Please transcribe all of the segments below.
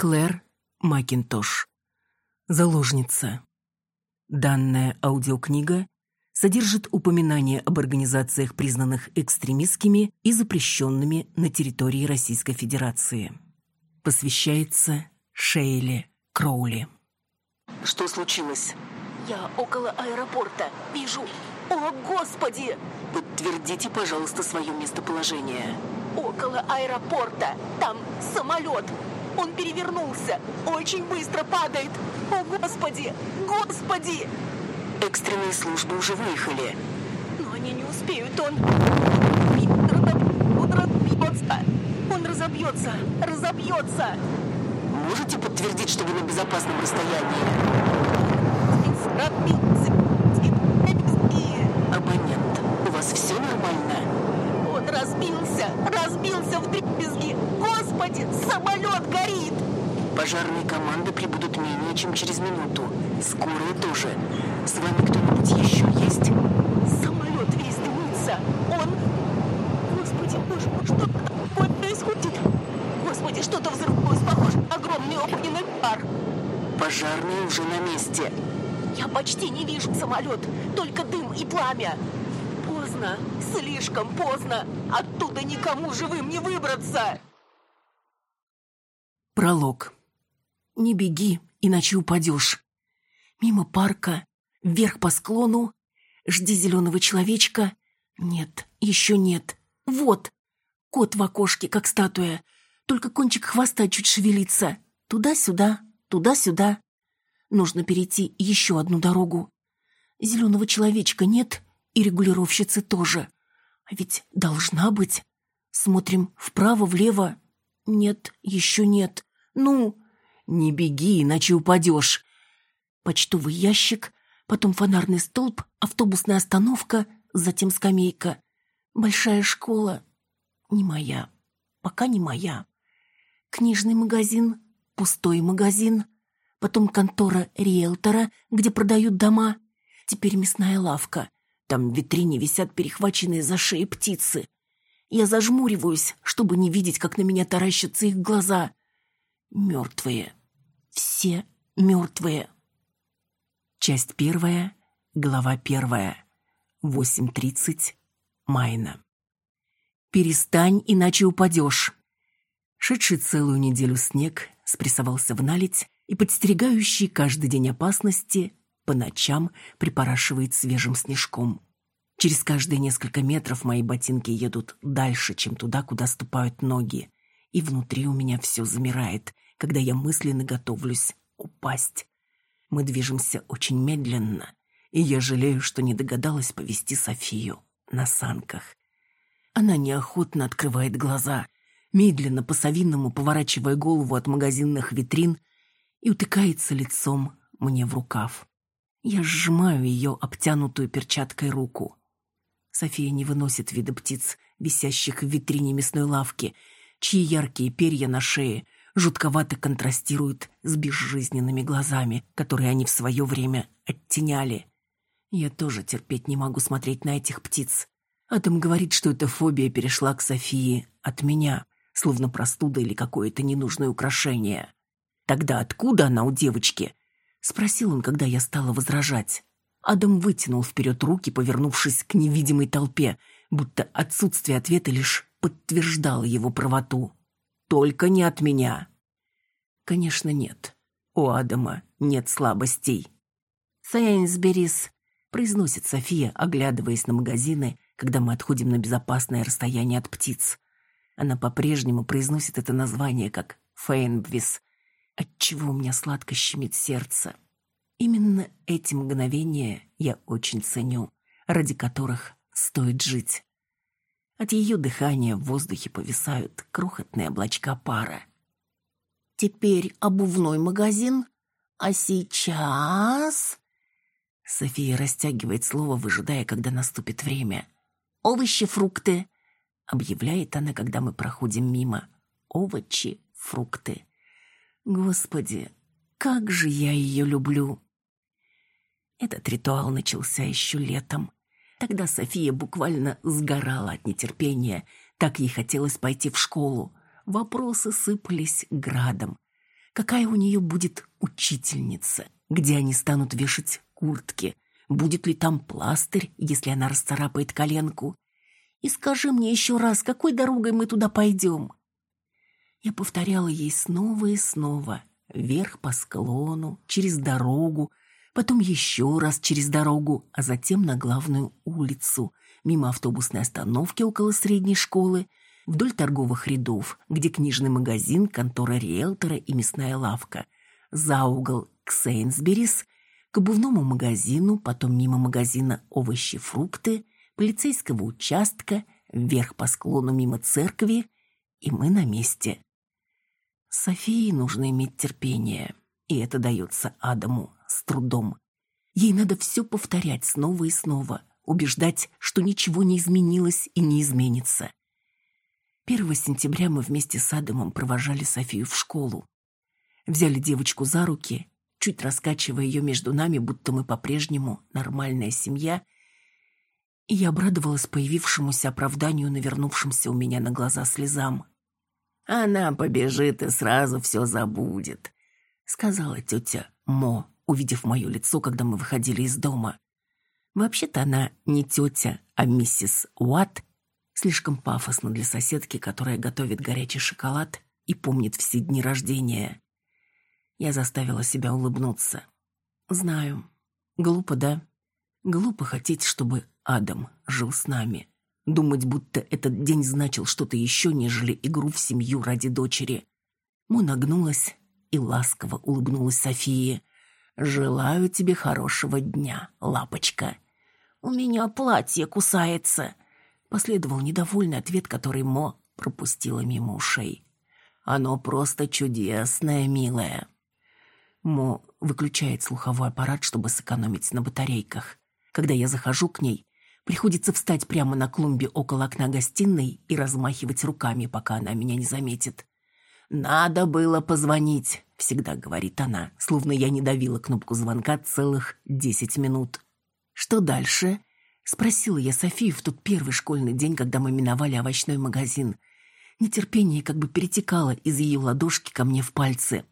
Клэр Макинтош. Заложница. Данная аудиокнига содержит упоминания об организациях, признанных экстремистскими и запрещенными на территории Российской Федерации. Посвящается Шейле Кроули. Что случилось? Я около аэропорта. Вижу. О, Господи! Подтвердите, пожалуйста, свое местоположение. Около аэропорта. Там самолет. Он перевернулся. Очень быстро падает. О, Господи! Господи! Экстренные службы уже выехали. Но они не успеют. Он... Он разобьется. Он разобьется. Разобьется. Можете подтвердить, что вы на безопасном расстоянии? Абонент, у вас все нормально? Он разбился, разбился в дребезги. Господи, самолет горит! Пожарные команды прибудут менее чем через минуту. Скорые тоже. С вами кто-нибудь еще есть? Самолет весь дымится. Он... Господи, боже мой, что такое происходит? Господи, что-то взорвалось, похоже огромный огненный пар. Пожарные уже на месте. Я почти не вижу самолет, только дым и пламя. Поздно, слишком поздно. Оттуда никому живым не выбраться. Пролог. Не беги, иначе упадешь. Мимо парка, вверх по склону. Жди зеленого человечка. Нет, еще нет. Вот. Кот в окошке, как статуя. Только кончик хвоста чуть шевелится. Туда-сюда, туда-сюда. Нужно перейти еще одну дорогу. Зеленого человечка нет, и регулировщицы тоже. А ведь должна быть. Смотрим вправо-влево. Нет, еще нет. Ну, не беги, иначе упадешь. Почтовый ящик, потом фонарный столб, автобусная остановка, затем скамейка. Большая школа. Не моя. Пока не моя. Книжный магазин, пустой магазин, потом контора риэлтора, где продают дома, теперь мясная лавка. Там в витрине висят перехваченные за шеи птицы. Я зажмуриваюсь, чтобы не видеть, как на меня таращатся их глаза. Мертвые. Все мертвые. Часть первая, глава первая. 8.30. Майна. «Перестань, иначе упадешь». Шедший целую неделю снег спрессовался в наледь и, подстерегающий каждый день опасности, по ночам припорашивает свежим снежком. Через каждые несколько метров мои ботинки едут дальше, чем туда, куда ступают ноги и внутри у меня все замирает, когда я мысленно готовлюсь упасть. Мы движемся очень медленно, и я жалею, что не догадалась повести Софию на санках. Она неохотно открывает глаза, медленно по-совинному поворачивая голову от магазинных витрин и утыкается лицом мне в рукав. Я сжимаю ее обтянутую перчаткой руку. София не выносит вида птиц, висящих в витрине мясной лавки, чьи яркие перья на шее жутковато контрастируют с безжизненными глазами, которые они в свое время оттеняли. Я тоже терпеть не могу смотреть на этих птиц. Адам говорит, что эта фобия перешла к Софии от меня, словно простуда или какое-то ненужное украшение. Тогда откуда она у девочки? Спросил он, когда я стала возражать. Адам вытянул вперед руки, повернувшись к невидимой толпе, будто отсутствие ответа лишь подтверждало его правоту. «Только не от меня». Конечно, нет. У Адама нет слабостей. «Сайнсберис», — произносит София, оглядываясь на магазины, когда мы отходим на безопасное расстояние от птиц. Она по-прежнему произносит это название как «Фейнбвис», отчего у меня сладко щемит сердце. Именно эти мгновения я очень ценю, ради которых стоит жить. От ее дыхания в воздухе повисают крохотные облачка пара. Теперь обувной магазин, а сейчас... София растягивает слово, выжидая, когда наступит время. «Овощи, фрукты», — объявляет она, когда мы проходим мимо. «Овощи, фрукты». Господи, как же я ее люблю! Этот ритуал начался еще летом. Тогда София буквально сгорала от нетерпения. Так ей хотелось пойти в школу. Вопросы сыпались градом. Какая у нее будет учительница? Где они станут вешать куртки? Будет ли там пластырь, если она расцарапает коленку? И скажи мне еще раз, какой дорогой мы туда пойдем?» Я повторяла ей снова и снова, вверх по склону, через дорогу, потом еще раз через дорогу, а затем на главную улицу, мимо автобусной остановки около средней школы, вдоль торговых рядов, где книжный магазин, контора риэлтора и мясная лавка, за угол к Сейнсберис, к обувному магазину, потом мимо магазина овощи-фрукты, полицейского участка, вверх по склону мимо церкви, и мы на месте. Софии нужно иметь терпение, и это дается Адаму с трудом. Ей надо все повторять снова и снова, убеждать, что ничего не изменилось и не изменится. 1 сентября мы вместе с Адамом провожали Софию в школу. Взяли девочку за руки, чуть раскачивая ее между нами, будто мы по-прежнему нормальная семья, и я обрадовалась появившемуся оправданию, навернувшимся у меня на глаза слезам. «Она побежит и сразу все забудет», — сказала тетя Мо, увидев мое лицо, когда мы выходили из дома. Вообще-то она не тетя, а миссис Уатт, слишком пафосно для соседки, которая готовит горячий шоколад и помнит все дни рождения. Я заставила себя улыбнуться. Знаю, глупо, да? Глупо хотеть, чтобы Адам жил с нами думать, будто этот день значил что-то еще, нежели игру в семью ради дочери. Мо нагнулась и ласково улыбнулась Софии. «Желаю тебе хорошего дня, лапочка». «У меня платье кусается», — последовал недовольный ответ, который Мо пропустила мимо ушей. «Оно просто чудесное, милая». Мо выключает слуховой аппарат, чтобы сэкономить на батарейках. Когда я захожу к ней, Приходится встать прямо на клумбе около окна гостиной и размахивать руками, пока она меня не заметит. «Надо было позвонить», — всегда говорит она, словно я не давила кнопку звонка целых десять минут. «Что дальше?» — спросила я Софию в тот первый школьный день, когда мы миновали овощной магазин. Нетерпение как бы перетекало из ее ладошки ко мне в пальцы.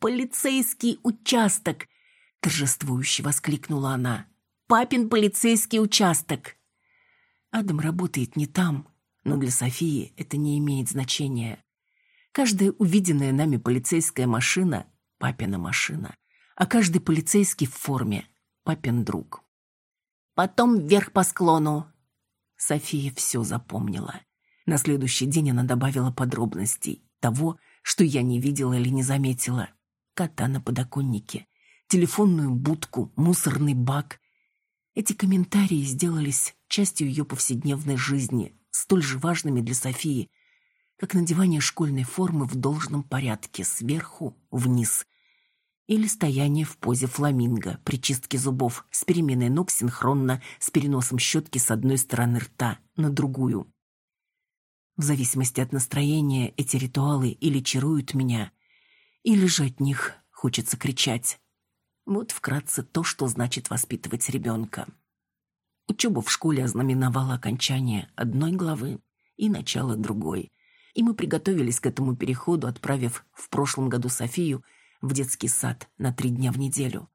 «Полицейский участок!» — торжествующе воскликнула она. «Папин полицейский участок!» Адам работает не там, но для Софии это не имеет значения. Каждая увиденная нами полицейская машина – папина машина, а каждый полицейский в форме – папин друг. Потом вверх по склону. София все запомнила. На следующий день она добавила подробностей того, что я не видела или не заметила. Кота на подоконнике, телефонную будку, мусорный бак. Эти комментарии сделались частью ее повседневной жизни, столь же важными для Софии, как надевание школьной формы в должном порядке сверху вниз или стояние в позе фламинго при чистке зубов с переменой ног синхронно с переносом щетки с одной стороны рта на другую. В зависимости от настроения эти ритуалы или чаруют меня, или же от них хочется кричать. Вот вкратце то, что значит воспитывать ребенка. Учеба в школе ознаменовала окончание одной главы и начало другой. И мы приготовились к этому переходу, отправив в прошлом году Софию в детский сад на три дня в неделю.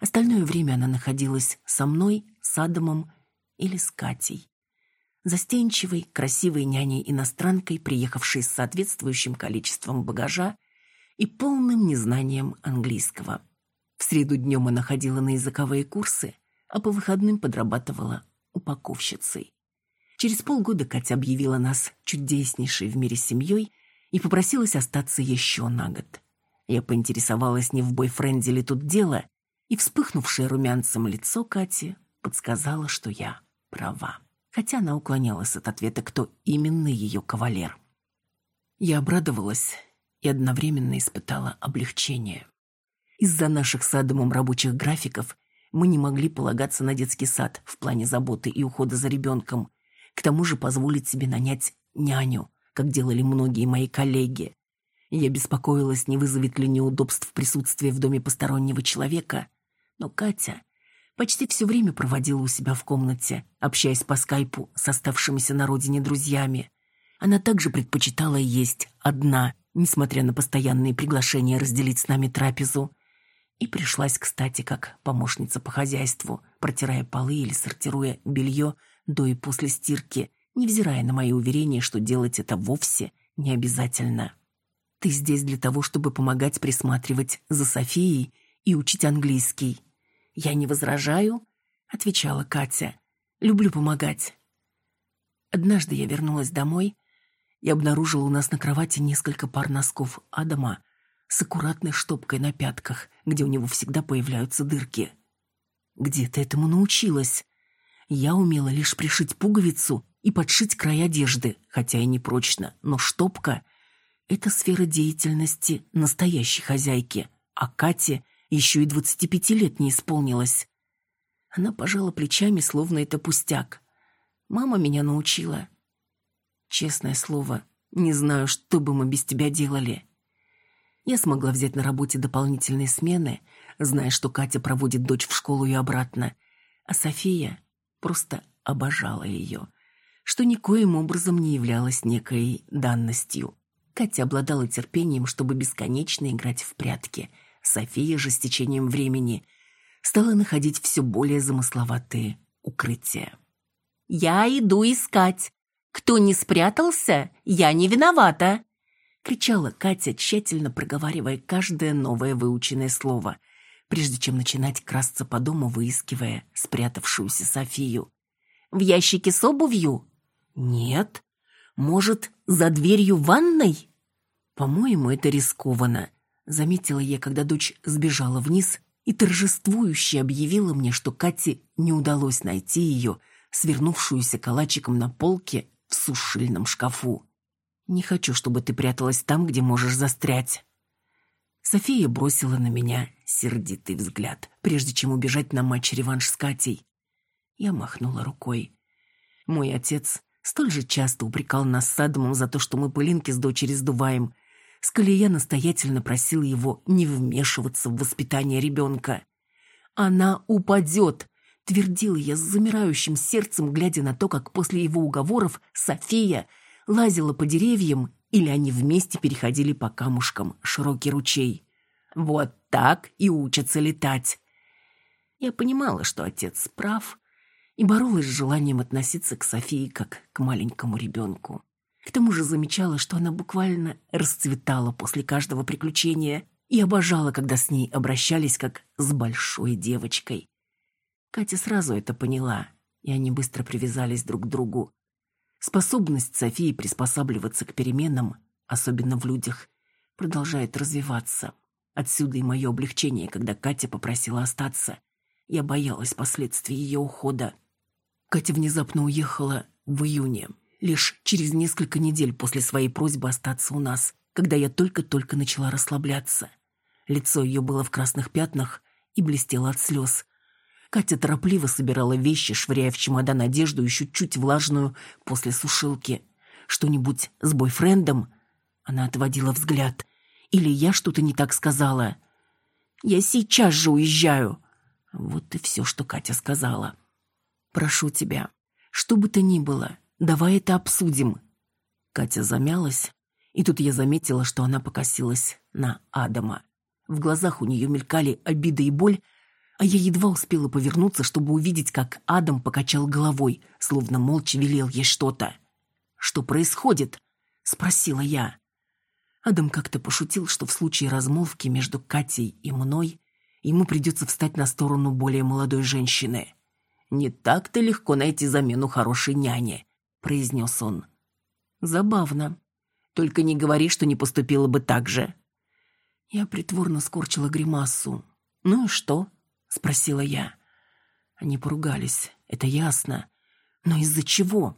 Остальное время она находилась со мной, с Адамом или с Катей. Застенчивой, красивой няней-иностранкой, приехавшей с соответствующим количеством багажа и полным незнанием английского. В среду днем она ходила на языковые курсы, а по выходным подрабатывала упаковщицей. Через полгода Катя объявила нас чудеснейшей в мире семьей и попросилась остаться еще на год. Я поинтересовалась, не в бойфренде ли тут дело, и вспыхнувшее румянцем лицо Кати подсказала, что я права. Хотя она уклонялась от ответа, кто именно ее кавалер. Я обрадовалась и одновременно испытала облегчение. Из-за наших с Адамом рабочих графиков мы не могли полагаться на детский сад в плане заботы и ухода за ребенком. К тому же позволить себе нанять няню, как делали многие мои коллеги. Я беспокоилась, не вызовет ли неудобств присутствие в доме постороннего человека. Но Катя почти все время проводила у себя в комнате, общаясь по скайпу с оставшимися на родине друзьями. Она также предпочитала есть одна несмотря на постоянные приглашения разделить с нами трапезу. И пришлась, кстати, как помощница по хозяйству, протирая полы или сортируя белье до и после стирки, невзирая на мои уверения, что делать это вовсе не обязательно. Ты здесь для того, чтобы помогать присматривать за Софией и учить английский. Я не возражаю, отвечала Катя. Люблю помогать. Однажды я вернулась домой и обнаружила у нас на кровати несколько пар носков Адама с аккуратной штопкой на пятках, где у него всегда появляются дырки. Где ты этому научилась? Я умела лишь пришить пуговицу и подшить край одежды, хотя и не прочно, но штопка — это сфера деятельности настоящей хозяйки, а Кате еще и двадцати пяти лет не исполнилось. Она пожала плечами, словно это пустяк. Мама меня научила. Честное слово, не знаю, что бы мы без тебя делали. Я смогла взять на работе дополнительные смены, зная, что Катя проводит дочь в школу и обратно, а София просто обожала ее, что никоим образом не являлась некой данностью. Катя обладала терпением, чтобы бесконечно играть в прятки. София же с течением времени стала находить все более замысловатые укрытия. «Я иду искать. Кто не спрятался, я не виновата!» — кричала Катя, тщательно проговаривая каждое новое выученное слово, прежде чем начинать красться по дому, выискивая спрятавшуюся Софию. «В ящике с обувью?» «Нет. Может, за дверью ванной?» «По-моему, это рискованно», — заметила я, когда дочь сбежала вниз и торжествующе объявила мне, что Кате не удалось найти ее, свернувшуюся калачиком на полке в сушильном шкафу. Не хочу, чтобы ты пряталась там, где можешь застрять». София бросила на меня сердитый взгляд, прежде чем убежать на матч-реванш с Катей. Я махнула рукой. Мой отец столь же часто упрекал нас с Адамом за то, что мы пылинки с дочери сдуваем, сколь я настоятельно просил его не вмешиваться в воспитание ребенка. «Она упадет!» — твердила я с замирающим сердцем, глядя на то, как после его уговоров София — лазила по деревьям, или они вместе переходили по камушкам широкий ручей. Вот так и учатся летать. Я понимала, что отец прав, и боролась с желанием относиться к Софии как к маленькому ребенку. К тому же замечала, что она буквально расцветала после каждого приключения и обожала, когда с ней обращались как с большой девочкой. Катя сразу это поняла, и они быстро привязались друг к другу. Способность Софии приспосабливаться к переменам, особенно в людях, продолжает развиваться. Отсюда и мое облегчение, когда Катя попросила остаться. Я боялась последствий ее ухода. Катя внезапно уехала в июне, лишь через несколько недель после своей просьбы остаться у нас, когда я только-только начала расслабляться. Лицо ее было в красных пятнах и блестело от слез, Катя торопливо собирала вещи, швыряя в чемодан одежду, еще чуть влажную, после сушилки. Что-нибудь с бойфрендом? Она отводила взгляд. Или я что-то не так сказала? «Я сейчас же уезжаю!» Вот и все, что Катя сказала. «Прошу тебя, что бы то ни было, давай это обсудим». Катя замялась, и тут я заметила, что она покосилась на Адама. В глазах у нее мелькали обида и боль, а я едва успела повернуться, чтобы увидеть, как Адам покачал головой, словно молча велел ей что-то. «Что происходит?» — спросила я. Адам как-то пошутил, что в случае размолвки между Катей и мной ему придется встать на сторону более молодой женщины. «Не так-то легко найти замену хорошей няне», — произнес он. «Забавно. Только не говори, что не поступила бы так же». Я притворно скорчила гримасу. «Ну и что?» — спросила я. Они поругались, это ясно. Но из-за чего?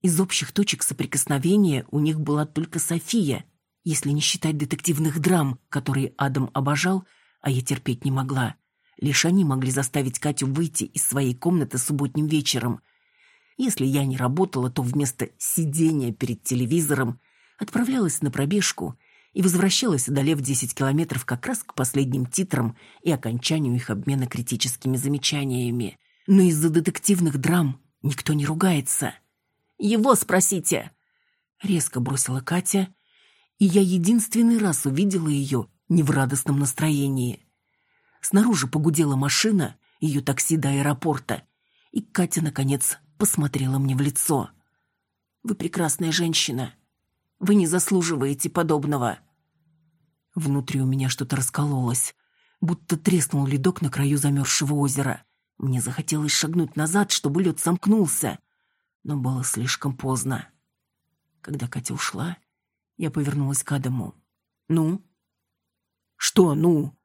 Из общих точек соприкосновения у них была только София, если не считать детективных драм, которые Адам обожал, а я терпеть не могла. Лишь они могли заставить Катю выйти из своей комнаты субботним вечером. Если я не работала, то вместо сидения перед телевизором отправлялась на пробежку и возвращалась, одолев 10 километров как раз к последним титрам и окончанию их обмена критическими замечаниями. Но из-за детективных драм никто не ругается. «Его спросите!» Резко бросила Катя, и я единственный раз увидела ее не в радостном настроении. Снаружи погудела машина, ее такси до аэропорта, и Катя, наконец, посмотрела мне в лицо. «Вы прекрасная женщина. Вы не заслуживаете подобного». Внутри у меня что-то раскололось, будто треснул ледок на краю замерзшего озера. Мне захотелось шагнуть назад, чтобы лед сомкнулся, но было слишком поздно. Когда Катя ушла, я повернулась к Адаму. «Ну?» «Что «ну?»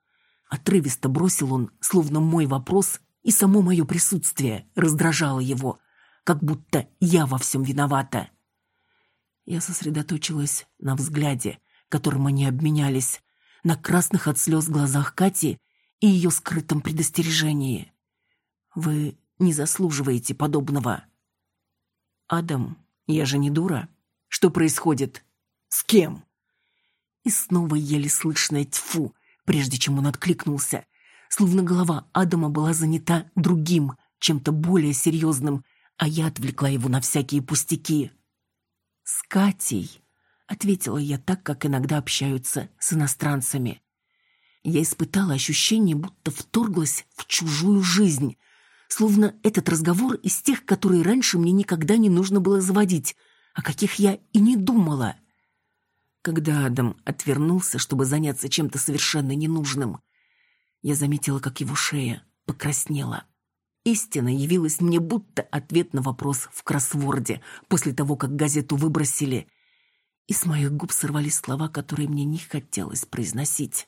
Отрывисто бросил он, словно мой вопрос и само мое присутствие раздражало его, как будто я во всем виновата. Я сосредоточилась на взгляде, которым они обменялись, на красных от слез глазах Кати и ее скрытом предостережении. «Вы не заслуживаете подобного». «Адам, я же не дура. Что происходит?» С кем?» И снова еле слышное «тьфу», прежде чем он откликнулся, словно голова Адама была занята другим, чем-то более серьезным, а я отвлекла его на всякие пустяки. «С Катей», — ответила я так, как иногда общаются с иностранцами. Я испытала ощущение, будто вторглась в чужую жизнь, словно этот разговор из тех, которые раньше мне никогда не нужно было заводить, о каких я и не думала. Когда Адам отвернулся, чтобы заняться чем-то совершенно ненужным, я заметила, как его шея покраснела. Истина явилась мне будто ответ на вопрос в кроссворде после того, как газету выбросили, и с моих губ сорвались слова, которые мне не хотелось произносить.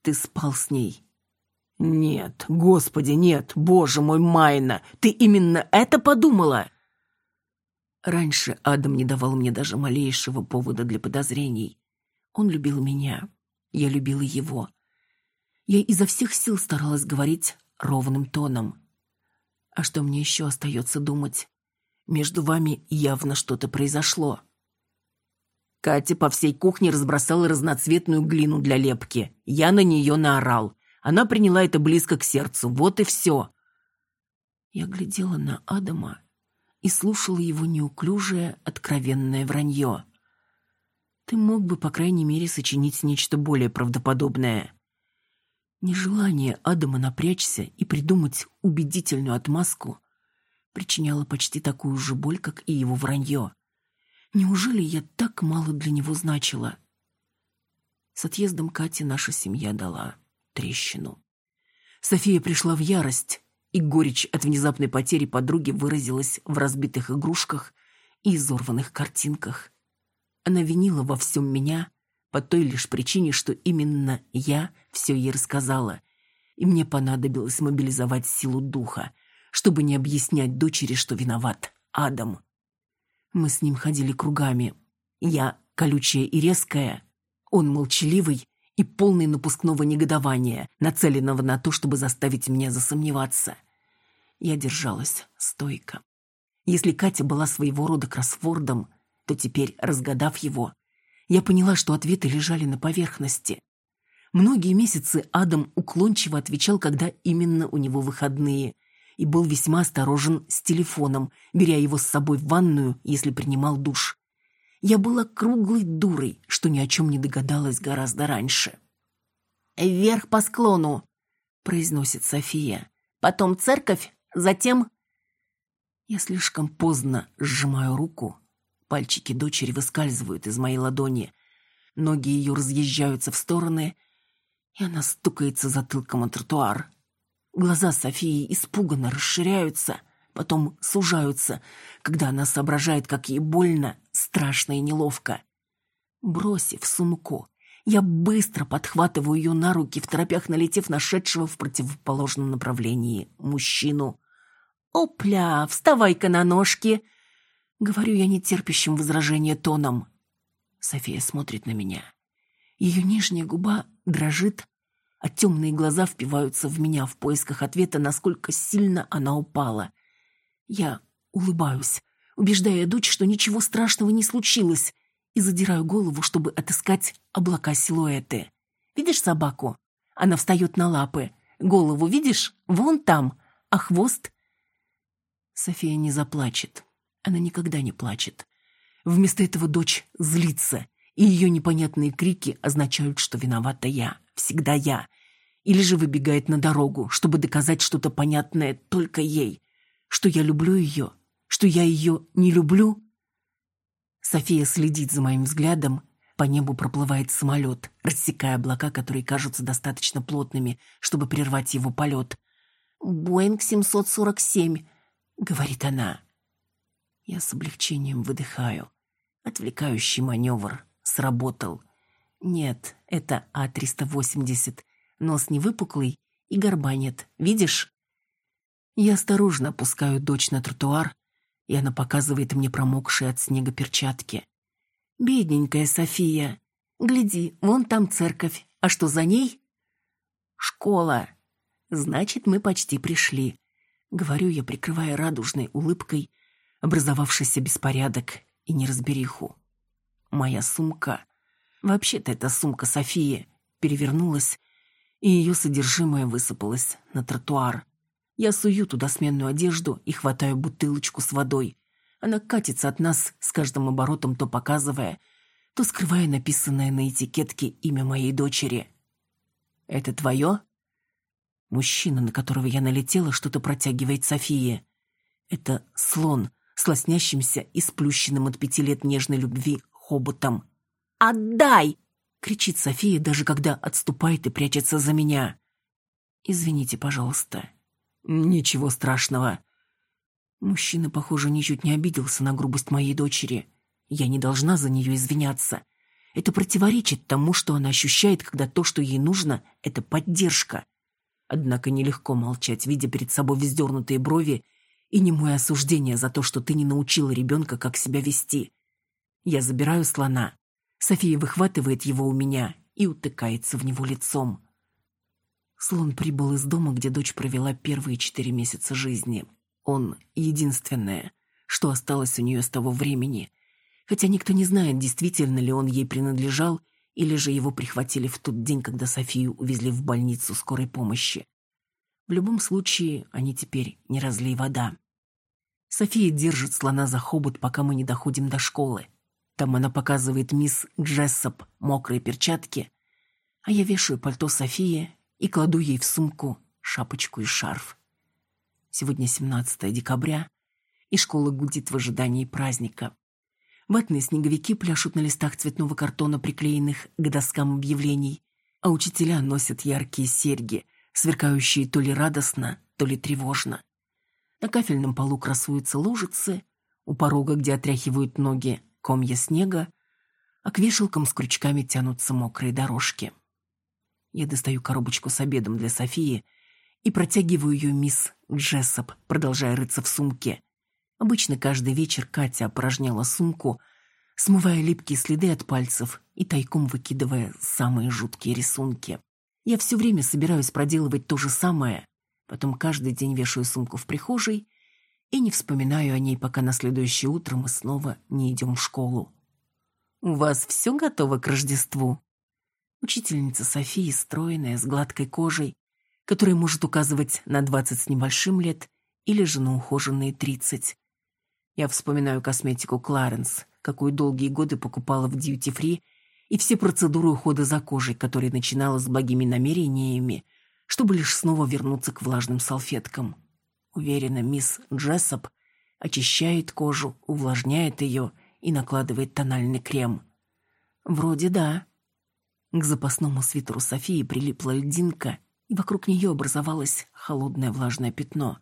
«Ты спал с ней?» «Нет, господи, нет, боже мой, Майна, ты именно это подумала?» Раньше Адам не давал мне даже малейшего повода для подозрений. Он любил меня, я любила его. Я изо всех сил старалась говорить ровным тоном. А что мне еще остается думать? Между вами явно что-то произошло. Катя по всей кухне разбросала разноцветную глину для лепки. Я на нее наорал. Она приняла это близко к сердцу. Вот и все. Я глядела на Адама и слушала его неуклюжее, откровенное вранье. Ты мог бы, по крайней мере, сочинить нечто более правдоподобное. Нежелание Адама напрячься и придумать убедительную отмазку причиняло почти такую же боль, как и его вранье. Неужели я так мало для него значила? С отъездом Кати наша семья дала трещину. София пришла в ярость, и горечь от внезапной потери подруги выразилась в разбитых игрушках и изорванных картинках. Она винила во всем меня по той лишь причине, что именно я все ей рассказала, и мне понадобилось мобилизовать силу духа, чтобы не объяснять дочери, что виноват Адам. Мы с ним ходили кругами. Я колючая и резкая, он молчаливый и полный напускного негодования, нацеленного на то, чтобы заставить меня засомневаться. Я держалась стойко. Если Катя была своего рода кроссвордом, то теперь, разгадав его, я поняла, что ответы лежали на поверхности. Многие месяцы Адам уклончиво отвечал, когда именно у него выходные, и был весьма осторожен с телефоном, беря его с собой в ванную, если принимал душ. Я была круглой дурой, что ни о чем не догадалась гораздо раньше. «Вверх по склону», — произносит София. «Потом церковь, Затем я слишком поздно сжимаю руку. Пальчики дочери выскальзывают из моей ладони. Ноги ее разъезжаются в стороны, и она стукается затылком о тротуар. Глаза Софии испуганно расширяются, потом сужаются, когда она соображает, как ей больно, страшно и неловко. Бросив сумку, я быстро подхватываю ее на руки, в торопях налетев нашедшего в противоположном направлении мужчину. «Опля, вставай-ка на ножки!» Говорю я нетерпящим возражения тоном. София смотрит на меня. Ее нижняя губа дрожит, а темные глаза впиваются в меня в поисках ответа, насколько сильно она упала. Я улыбаюсь, убеждая дочь, что ничего страшного не случилось, и задираю голову, чтобы отыскать облака силуэты. «Видишь собаку? Она встает на лапы. Голову видишь? Вон там. А хвост София не заплачет. Она никогда не плачет. Вместо этого дочь злится и ее непонятные крики означают, что виновата я, всегда я. Или же выбегает на дорогу, чтобы доказать что-то понятное только ей, что я люблю ее, что я ее не люблю. София следит за моим взглядом, по небу проплывает самолет, рассекая облака, которые кажутся достаточно плотными, чтобы прервать его полет. «Боинг 747», — говорит она. Я с облегчением выдыхаю. Отвлекающий маневр сработал. Нет, это А-380. Нос не выпуклый и горба нет. Видишь? Я осторожно опускаю дочь на тротуар, и она показывает мне промокшие от снега перчатки. «Бедненькая София, гляди, вон там церковь, а что за ней?» «Школа. Значит, мы почти пришли», — говорю я, прикрывая радужной улыбкой образовавшийся беспорядок и неразбериху. Моя сумка, вообще-то это сумка Софии, перевернулась, и ее содержимое высыпалось на тротуар. Я сую туда сменную одежду и хватаю бутылочку с водой. Она катится от нас с каждым оборотом, то показывая, то скрывая написанное на этикетке имя моей дочери. «Это твое?» Мужчина, на которого я налетела, что-то протягивает Софии. Это слон с лоснящимся и сплющенным от пяти лет нежной любви хоботом. «Отдай!» — кричит София, даже когда отступает и прячется за меня. «Извините, пожалуйста». «Ничего страшного». Мужчина, похоже, ничуть не обиделся на грубость моей дочери. Я не должна за нее извиняться. Это противоречит тому, что она ощущает, когда то, что ей нужно, — это поддержка. Однако нелегко молчать, видя перед собой вздернутые брови и не мое осуждение за то, что ты не научила ребенка, как себя вести. Я забираю слона. София выхватывает его у меня и утыкается в него лицом. Слон прибыл из дома, где дочь провела первые четыре месяца жизни. Он единственное, что осталось у нее с того времени, хотя никто не знает, действительно ли он ей принадлежал или же его прихватили в тот день, когда Софию увезли в больницу скорой помощи. В любом случае, они теперь не разлей вода. София держит слона за хобот, пока мы не доходим до школы. Там она показывает мисс Джессоп мокрые перчатки, а я вешаю пальто Софии и кладу ей в сумку шапочку и шарф. Сегодня 17 декабря, и школа гудит в ожидании праздника. Ватные снеговики пляшут на листах цветного картона, приклеенных к доскам объявлений, а учителя носят яркие серьги – сверкающие то ли радостно, то ли тревожно. На кафельном полу красуются лужицы, у порога, где отряхивают ноги, комья снега, а к вешалкам с крючками тянутся мокрые дорожки. Я достаю коробочку с обедом для Софии и протягиваю ее мисс Джессоп, продолжая рыться в сумке. Обычно каждый вечер Катя опорожняла сумку, смывая липкие следы от пальцев и тайком выкидывая самые жуткие рисунки. Я все время собираюсь проделывать то же самое, потом каждый день вешаю сумку в прихожей и не вспоминаю о ней, пока на следующее утро мы снова не идем в школу. «У вас все готово к Рождеству?» Учительница Софии, стройная, с гладкой кожей, которая может указывать на двадцать с небольшим лет или же на ухоженные тридцать. Я вспоминаю косметику Кларенс, какую долгие годы покупала в дьюти-фри и все процедуры ухода за кожей, которые начинала с благими намерениями, чтобы лишь снова вернуться к влажным салфеткам. Уверена, мисс Джессоп очищает кожу, увлажняет ее и накладывает тональный крем. Вроде да. К запасному свитеру Софии прилипла льдинка, и вокруг нее образовалось холодное влажное пятно.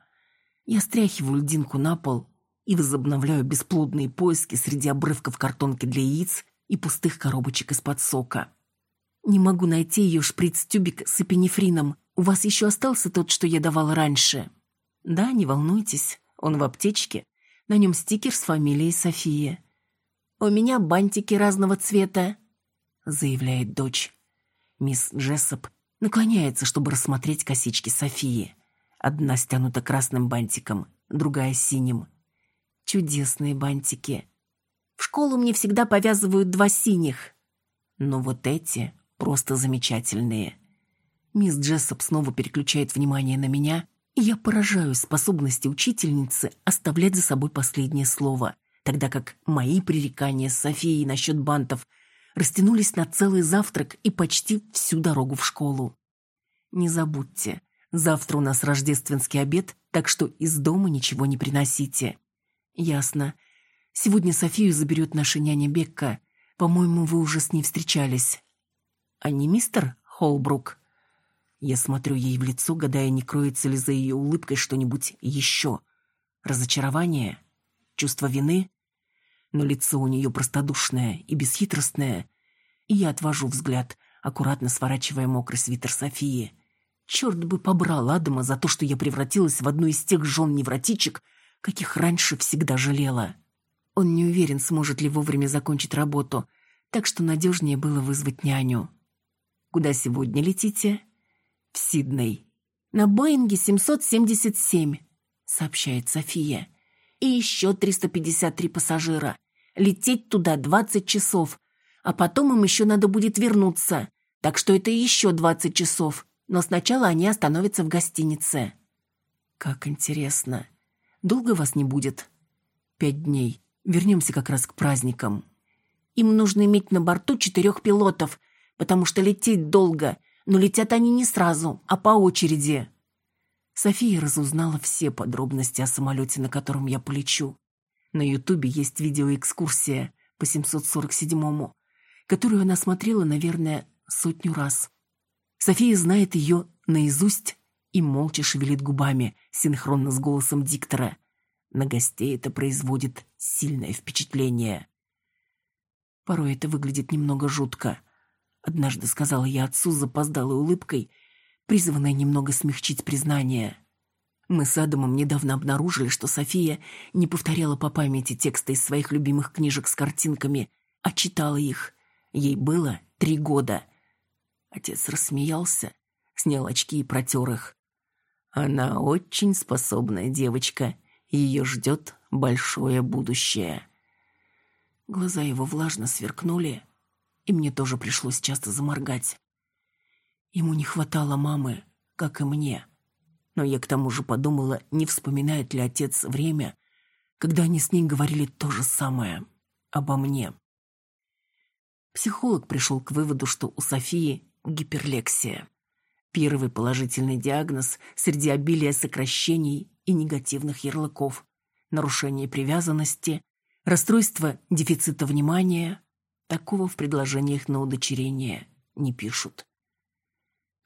Я стряхиваю льдинку на пол и возобновляю бесплодные поиски среди обрывков картонки для яиц и пустых коробочек из-под сока. Не могу найти ее шприц-тюбик с эпинефрином. У вас еще остался тот, что я давала раньше? Да, не волнуйтесь, он в аптечке. На нем стикер с фамилией София. У меня бантики разного цвета, заявляет дочь. Мисс Джессоп наклоняется, чтобы рассмотреть косички Софии. Одна стянута красным бантиком, другая синим. Чудесные бантики. В школу мне всегда повязывают два синих. Но вот эти просто замечательные. Мисс Джессоп снова переключает внимание на меня, и я поражаюсь способности учительницы оставлять за собой последнее слово, тогда как мои пререкания с Софией насчет бантов растянулись на целый завтрак и почти всю дорогу в школу. Не забудьте, завтра у нас рождественский обед, так что из дома ничего не приносите. Ясно. Сегодня Софию заберет наша няня Бекка. По-моему, вы уже с ней встречались. А не мистер Холбрук? Я смотрю ей в лицо, гадая, не кроется ли за ее улыбкой что-нибудь еще. Разочарование? Чувство вины? Но лицо у нее простодушное и бесхитростное. И я отвожу взгляд, аккуратно сворачивая мокрый свитер Софии. Черт бы побрал Адама за то, что я превратилась в одну из тех жен-невротичек, каких раньше всегда жалела. Он не уверен, сможет ли вовремя закончить работу, так что надежнее было вызвать няню. «Куда сегодня летите?» в Сидней. На Боинге 777, сообщает София. И еще 353 пассажира. Лететь туда 20 часов. А потом им еще надо будет вернуться. Так что это еще 20 часов. Но сначала они остановятся в гостинице. Как интересно. Долго вас не будет? Пять дней. Вернемся как раз к праздникам. Им нужно иметь на борту четырех пилотов, потому что лететь долго – но летят они не сразу, а по очереди. София разузнала все подробности о самолете, на котором я полечу. На Ютубе есть видеоэкскурсия по 747-му, которую она смотрела, наверное, сотню раз. София знает ее наизусть и молча шевелит губами, синхронно с голосом диктора. На гостей это производит сильное впечатление. Порой это выглядит немного жутко — Однажды сказала я отцу с запоздалой улыбкой, призванной немного смягчить признание. Мы с Адамом недавно обнаружили, что София не повторяла по памяти тексты из своих любимых книжек с картинками, а читала их. Ей было три года. Отец рассмеялся, снял очки и протер их. Она очень способная девочка, ее ждет большое будущее. Глаза его влажно сверкнули, и мне тоже пришлось часто заморгать. Ему не хватало мамы, как и мне. Но я к тому же подумала, не вспоминает ли отец время, когда они с ней говорили то же самое обо мне. Психолог пришел к выводу, что у Софии гиперлексия. Первый положительный диагноз среди обилия сокращений и негативных ярлыков, нарушение привязанности, расстройство дефицита внимания, Такого в предложениях на удочерение не пишут.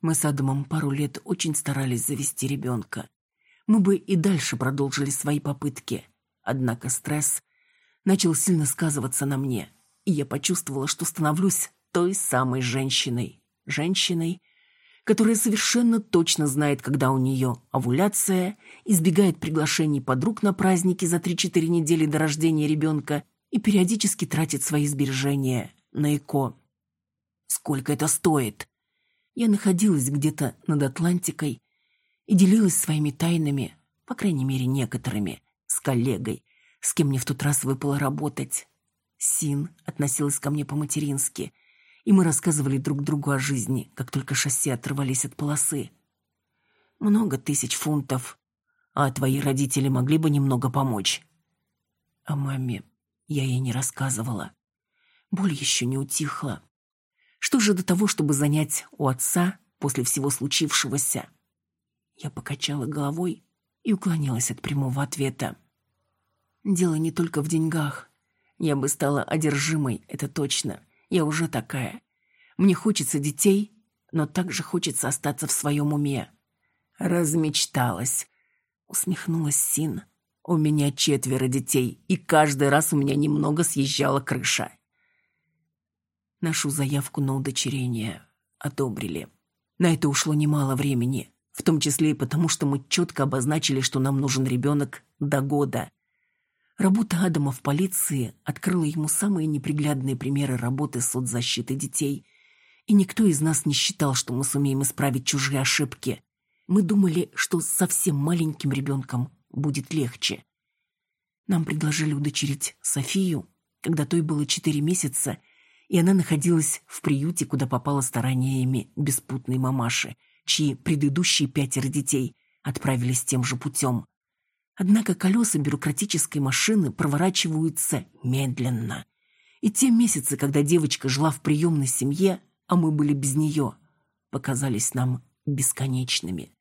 Мы с Адамом пару лет очень старались завести ребенка. Мы бы и дальше продолжили свои попытки. Однако стресс начал сильно сказываться на мне, и я почувствовала, что становлюсь той самой женщиной. Женщиной, которая совершенно точно знает, когда у нее овуляция, избегает приглашений подруг на праздники за 3-4 недели до рождения ребенка и периодически тратит свои сбережения на ЭКО. Сколько это стоит? Я находилась где-то над Атлантикой и делилась своими тайнами, по крайней мере, некоторыми, с коллегой, с кем мне в тот раз выпало работать. Син относилась ко мне по-матерински, и мы рассказывали друг другу о жизни, как только шасси отрывались от полосы. Много тысяч фунтов. А твои родители могли бы немного помочь? А маме я ей не рассказывала. Боль еще не утихла. Что же до того, чтобы занять у отца после всего случившегося? Я покачала головой и уклонилась от прямого ответа. Дело не только в деньгах. Я бы стала одержимой, это точно. Я уже такая. Мне хочется детей, но также хочется остаться в своем уме. Размечталась, усмехнулась Син. У меня четверо детей, и каждый раз у меня немного съезжала крыша. Нашу заявку на удочерение одобрили. На это ушло немало времени, в том числе и потому, что мы четко обозначили, что нам нужен ребенок до года. Работа Адама в полиции открыла ему самые неприглядные примеры работы соцзащиты детей, и никто из нас не считал, что мы сумеем исправить чужие ошибки. Мы думали, что с совсем маленьким ребенком будет легче. Нам предложили удочерить Софию, когда той было четыре месяца, и она находилась в приюте, куда попала стараниями беспутной мамаши, чьи предыдущие пятеро детей отправились тем же путем. Однако колеса бюрократической машины проворачиваются медленно, И те месяцы, когда девочка жила в приемной семье, а мы были без нее, показались нам бесконечными.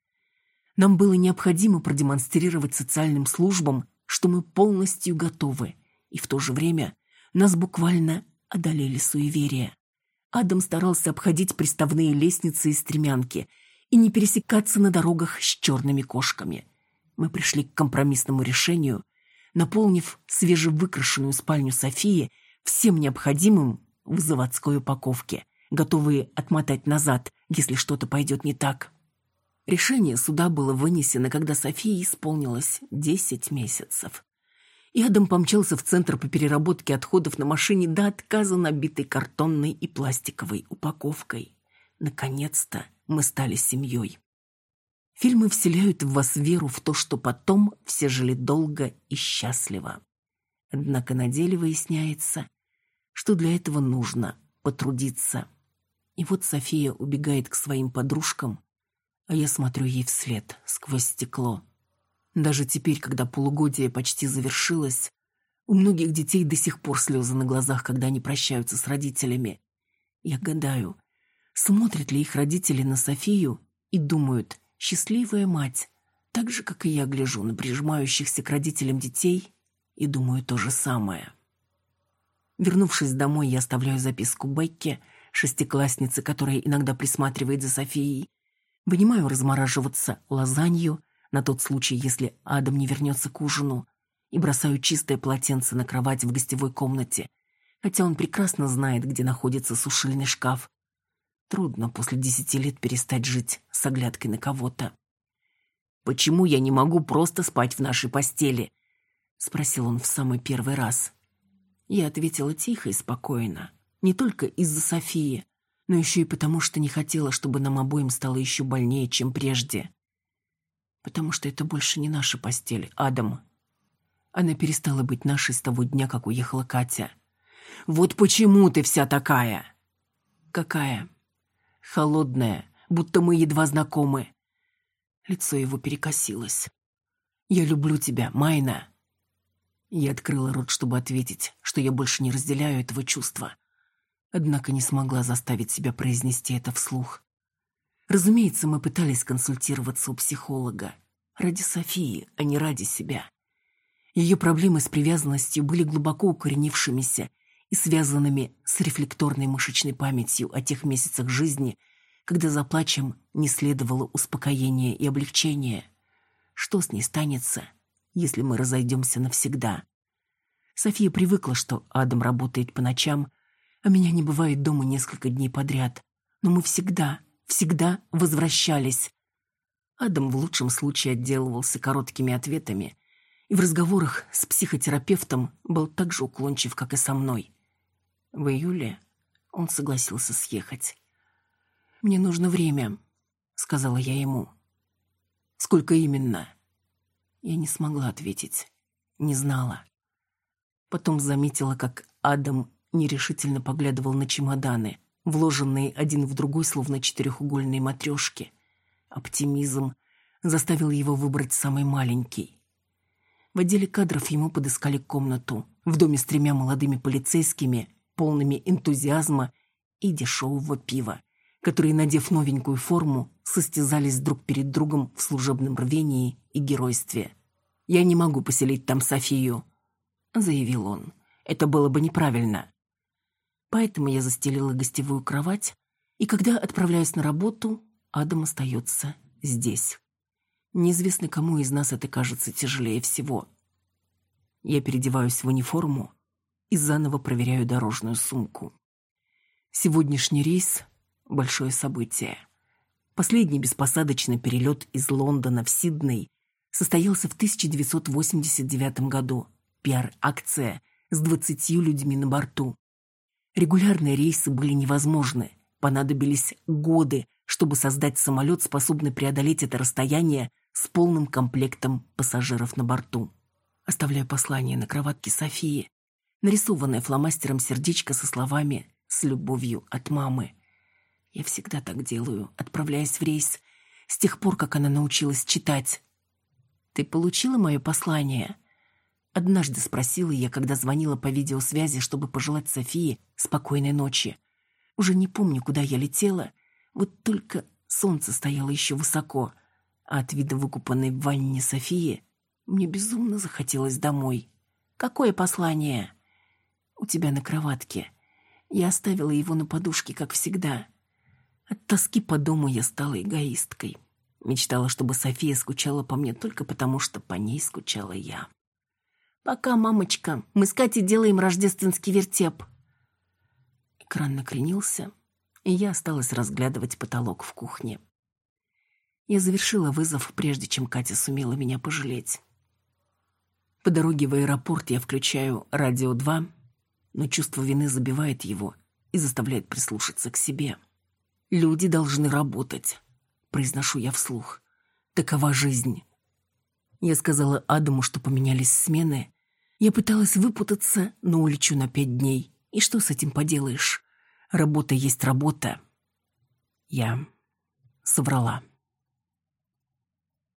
Нам было необходимо продемонстрировать социальным службам, что мы полностью готовы, и в то же время нас буквально одолели суеверия. Адам старался обходить приставные лестницы и стремянки и не пересекаться на дорогах с черными кошками. Мы пришли к компромиссному решению, наполнив свежевыкрашенную спальню Софии всем необходимым в заводской упаковке, готовые отмотать назад, если что-то пойдет не так. Решение суда было вынесено, когда Софии исполнилось 10 месяцев. И Адам помчался в центр по переработке отходов на машине до отказа, набитой картонной и пластиковой упаковкой. Наконец-то мы стали семьей. Фильмы вселяют в вас веру в то, что потом все жили долго и счастливо. Однако на деле выясняется, что для этого нужно потрудиться. И вот София убегает к своим подружкам, а я смотрю ей вслед сквозь стекло. Даже теперь, когда полугодие почти завершилось, у многих детей до сих пор слезы на глазах, когда они прощаются с родителями. Я гадаю, смотрят ли их родители на Софию и думают, счастливая мать, так же, как и я гляжу на прижимающихся к родителям детей и думаю то же самое. Вернувшись домой, я оставляю записку Бекке, шестикласснице, которая иногда присматривает за Софией, Вынимаю размораживаться лазанью на тот случай, если Адам не вернется к ужину, и бросаю чистое полотенце на кровать в гостевой комнате, хотя он прекрасно знает, где находится сушильный шкаф. Трудно после десяти лет перестать жить с оглядкой на кого-то. «Почему я не могу просто спать в нашей постели?» — спросил он в самый первый раз. Я ответила тихо и спокойно, не только из-за Софии, но еще и потому, что не хотела, чтобы нам обоим стало еще больнее, чем прежде. Потому что это больше не наша постель, Адам. Она перестала быть нашей с того дня, как уехала Катя. Вот почему ты вся такая? Какая? Холодная, будто мы едва знакомы. Лицо его перекосилось. Я люблю тебя, Майна. Я открыла рот, чтобы ответить, что я больше не разделяю этого чувства однако не смогла заставить себя произнести это вслух. Разумеется, мы пытались консультироваться у психолога. Ради Софии, а не ради себя. Ее проблемы с привязанностью были глубоко укоренившимися и связанными с рефлекторной мышечной памятью о тех месяцах жизни, когда за плачем не следовало успокоения и облегчения. Что с ней станется, если мы разойдемся навсегда? София привыкла, что Адам работает по ночам, а меня не бывает дома несколько дней подряд. Но мы всегда, всегда возвращались. Адам в лучшем случае отделывался короткими ответами и в разговорах с психотерапевтом был так же уклончив, как и со мной. В июле он согласился съехать. «Мне нужно время», — сказала я ему. «Сколько именно?» Я не смогла ответить, не знала. Потом заметила, как Адам нерешительно поглядывал на чемоданы, вложенные один в другой, словно четырехугольные матрешки. Оптимизм заставил его выбрать самый маленький. В отделе кадров ему подыскали комнату в доме с тремя молодыми полицейскими, полными энтузиазма и дешевого пива, которые, надев новенькую форму, состязались друг перед другом в служебном рвении и геройстве. «Я не могу поселить там Софию», — заявил он. «Это было бы неправильно. Поэтому я застелила гостевую кровать, и когда отправляюсь на работу, Адам остается здесь. Неизвестно, кому из нас это кажется тяжелее всего. Я переодеваюсь в униформу и заново проверяю дорожную сумку. Сегодняшний рейс — большое событие. Последний беспосадочный перелет из Лондона в Сидней состоялся в 1989 году. Пиар-акция с 20 людьми на борту. Регулярные рейсы были невозможны. Понадобились годы, чтобы создать самолет, способный преодолеть это расстояние с полным комплектом пассажиров на борту. Оставляю послание на кроватке Софии, нарисованное фломастером сердечко со словами «С любовью от мамы». Я всегда так делаю, отправляясь в рейс, с тех пор, как она научилась читать. «Ты получила мое послание?» Однажды спросила я, когда звонила по видеосвязи, чтобы пожелать Софии спокойной ночи. Уже не помню, куда я летела, вот только солнце стояло еще высоко, а от вида выкупанной в ванне Софии мне безумно захотелось домой. «Какое послание?» «У тебя на кроватке. Я оставила его на подушке, как всегда. От тоски по дому я стала эгоисткой. Мечтала, чтобы София скучала по мне только потому, что по ней скучала я. «Пока, мамочка, мы с Катей делаем рождественский вертеп». Экран накренился, и я осталась разглядывать потолок в кухне. Я завершила вызов, прежде чем Катя сумела меня пожалеть. По дороге в аэропорт я включаю «Радио 2», но чувство вины забивает его и заставляет прислушаться к себе. «Люди должны работать», — произношу я вслух. «Такова жизнь». Я сказала Адаму, что поменялись смены. Я пыталась выпутаться, но улечу на пять дней. И что с этим поделаешь? Работа есть работа. Я соврала.